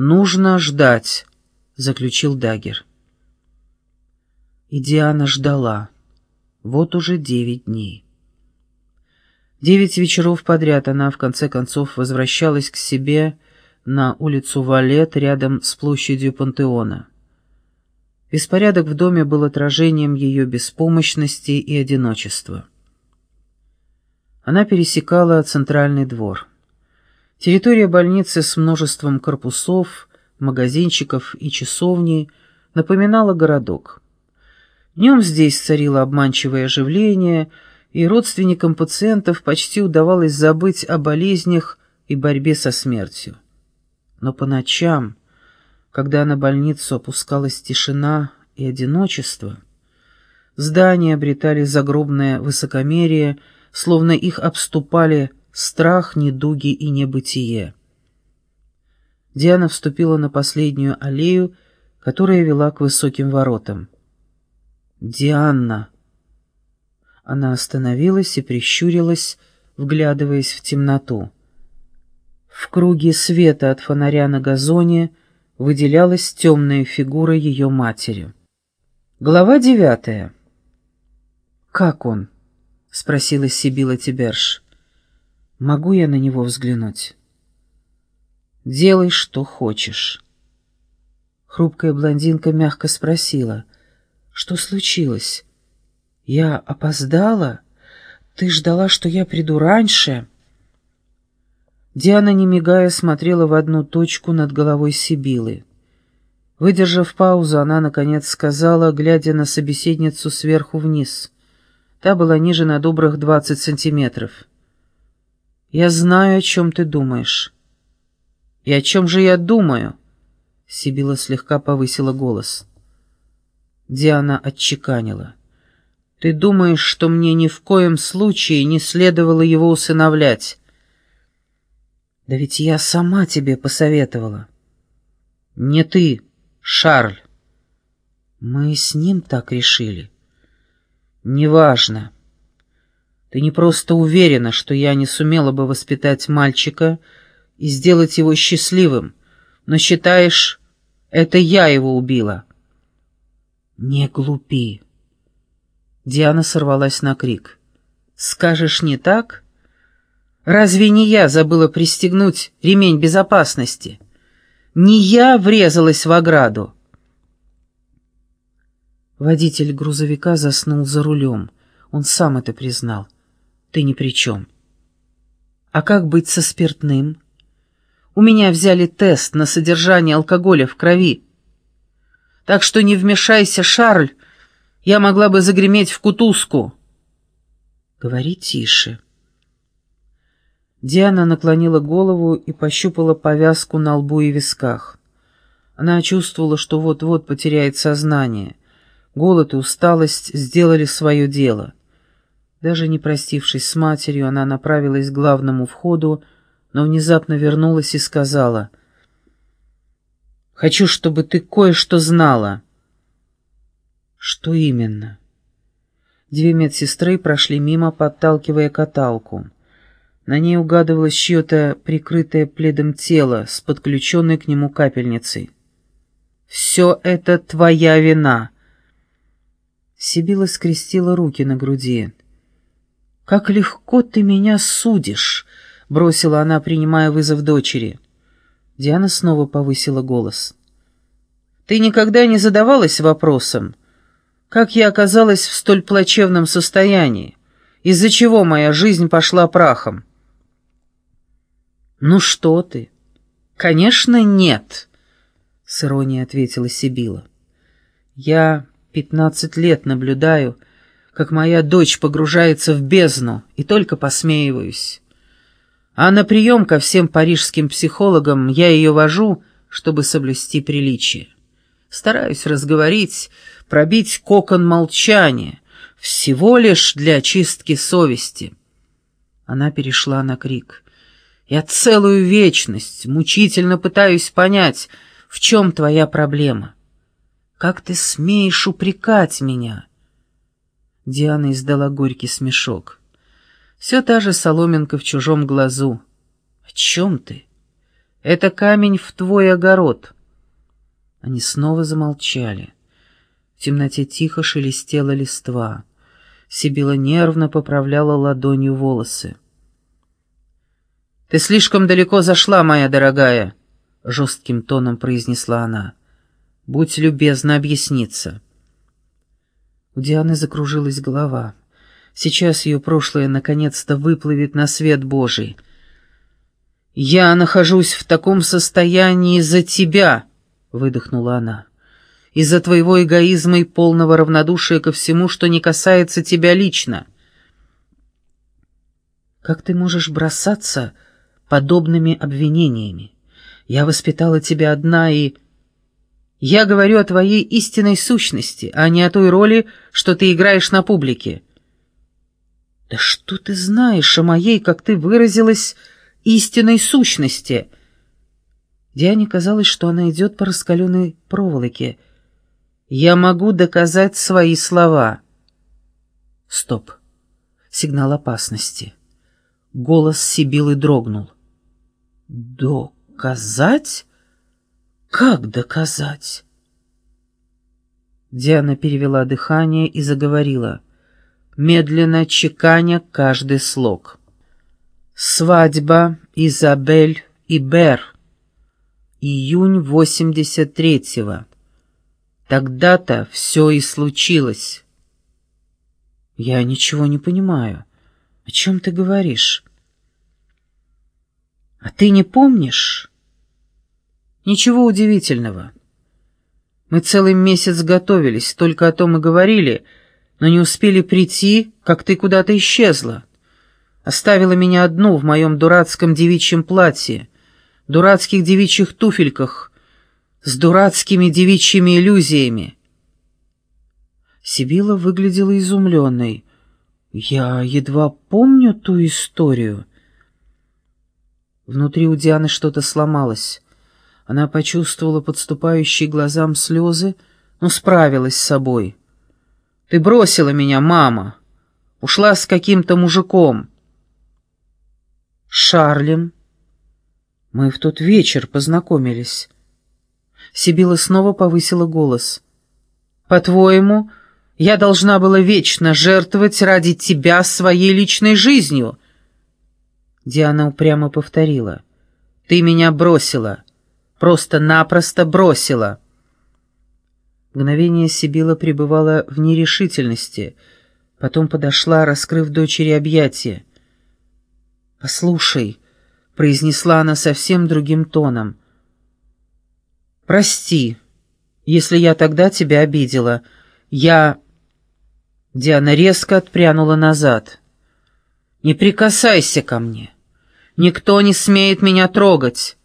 «Нужно ждать», — заключил Дагер. И Диана ждала. Вот уже девять дней. Девять вечеров подряд она, в конце концов, возвращалась к себе на улицу Валет рядом с площадью Пантеона. Беспорядок в доме был отражением ее беспомощности и одиночества. Она пересекала центральный двор. Территория больницы с множеством корпусов, магазинчиков и часовней напоминала городок. Днем здесь царило обманчивое оживление, и родственникам пациентов почти удавалось забыть о болезнях и борьбе со смертью. Но по ночам, когда на больницу опускалась тишина и одиночество, здания обретали загробное высокомерие, словно их обступали страх, недуги и небытие. Диана вступила на последнюю аллею, которая вела к высоким воротам. «Диана!» Она остановилась и прищурилась, вглядываясь в темноту. В круге света от фонаря на газоне выделялась темная фигура ее матери. Глава девятая. «Как он?» — спросила Сибила Тиберш. Могу я на него взглянуть? Делай, что хочешь. Хрупкая блондинка мягко спросила. Что случилось? Я опоздала? Ты ждала, что я приду раньше? Диана, не мигая, смотрела в одну точку над головой Сибилы. Выдержав паузу, она, наконец, сказала, глядя на собеседницу сверху вниз. Та была ниже на добрых двадцать сантиметров. «Я знаю, о чем ты думаешь». «И о чем же я думаю?» Сибила слегка повысила голос. Диана отчеканила. «Ты думаешь, что мне ни в коем случае не следовало его усыновлять?» «Да ведь я сама тебе посоветовала». «Не ты, Шарль». «Мы с ним так решили». «Неважно». Ты не просто уверена, что я не сумела бы воспитать мальчика и сделать его счастливым, но считаешь, это я его убила. Не глупи. Диана сорвалась на крик. Скажешь не так? Разве не я забыла пристегнуть ремень безопасности? Не я врезалась в ограду. Водитель грузовика заснул за рулем. Он сам это признал ты ни при чем. А как быть со спиртным? У меня взяли тест на содержание алкоголя в крови. Так что не вмешайся, Шарль, я могла бы загреметь в кутузку. Говори тише. Диана наклонила голову и пощупала повязку на лбу и висках. Она чувствовала, что вот-вот потеряет сознание. Голод и усталость сделали свое дело. Даже не простившись с матерью, она направилась к главному входу, но внезапно вернулась и сказала, «Хочу, чтобы ты кое-что знала». «Что именно?» Две медсестры прошли мимо, подталкивая каталку. На ней угадывалось чье-то прикрытое пледом тело с подключенной к нему капельницей. «Все это твоя вина!» Сибила скрестила руки на груди. «Как легко ты меня судишь!» — бросила она, принимая вызов дочери. Диана снова повысила голос. «Ты никогда не задавалась вопросом, как я оказалась в столь плачевном состоянии, из-за чего моя жизнь пошла прахом?» «Ну что ты?» «Конечно, нет», — с иронией ответила Сибила. «Я пятнадцать лет наблюдаю, как моя дочь погружается в бездну, и только посмеиваюсь. А на прием ко всем парижским психологам я ее вожу, чтобы соблюсти приличие. Стараюсь разговорить, пробить кокон молчания, всего лишь для очистки совести. Она перешла на крик. Я целую вечность мучительно пытаюсь понять, в чем твоя проблема. Как ты смеешь упрекать меня? Диана издала горький смешок. «Все та же соломинка в чужом глазу. О чем ты? Это камень в твой огород». Они снова замолчали. В темноте тихо шелестела листва. Сибила нервно поправляла ладонью волосы. «Ты слишком далеко зашла, моя дорогая», — жестким тоном произнесла она. «Будь любезна объясниться». У Дианы закружилась голова. Сейчас ее прошлое наконец-то выплывет на свет Божий. «Я нахожусь в таком состоянии из-за тебя», — выдохнула она. «Из-за твоего эгоизма и полного равнодушия ко всему, что не касается тебя лично». «Как ты можешь бросаться подобными обвинениями? Я воспитала тебя одна и...» «Я говорю о твоей истинной сущности, а не о той роли, что ты играешь на публике». «Да что ты знаешь о моей, как ты выразилась, истинной сущности?» Диане казалось, что она идет по раскаленной проволоке. «Я могу доказать свои слова». Стоп. Сигнал опасности. Голос Сибилы дрогнул. «Доказать? Как доказать?» Диана перевела дыхание и заговорила медленно чеканя каждый слог. «Свадьба Изабель и Бер. Июнь 83-го. Тогда-то все и случилось». «Я ничего не понимаю. О чем ты говоришь?» «А ты не помнишь?» «Ничего удивительного. Мы целый месяц готовились, только о том и говорили, — но не успели прийти, как ты куда-то исчезла. Оставила меня одну в моем дурацком девичьем платье, дурацких девичьих туфельках, с дурацкими девичьими иллюзиями. Сибила выглядела изумленной. «Я едва помню ту историю». Внутри у Дианы что-то сломалось. Она почувствовала подступающие глазам слезы, но справилась с собой. Ты бросила меня, мама. Ушла с каким-то мужиком. Шарлем. Мы в тот вечер познакомились. Сибила снова повысила голос. По-твоему, я должна была вечно жертвовать ради тебя своей личной жизнью? Диана упрямо повторила. Ты меня бросила. Просто-напросто бросила. Мгновение Сибила пребывала в нерешительности, потом подошла, раскрыв дочери объятия. «Послушай», — произнесла она совсем другим тоном, — «прости, если я тогда тебя обидела. Я...» Диана резко отпрянула назад. «Не прикасайся ко мне. Никто не смеет меня трогать.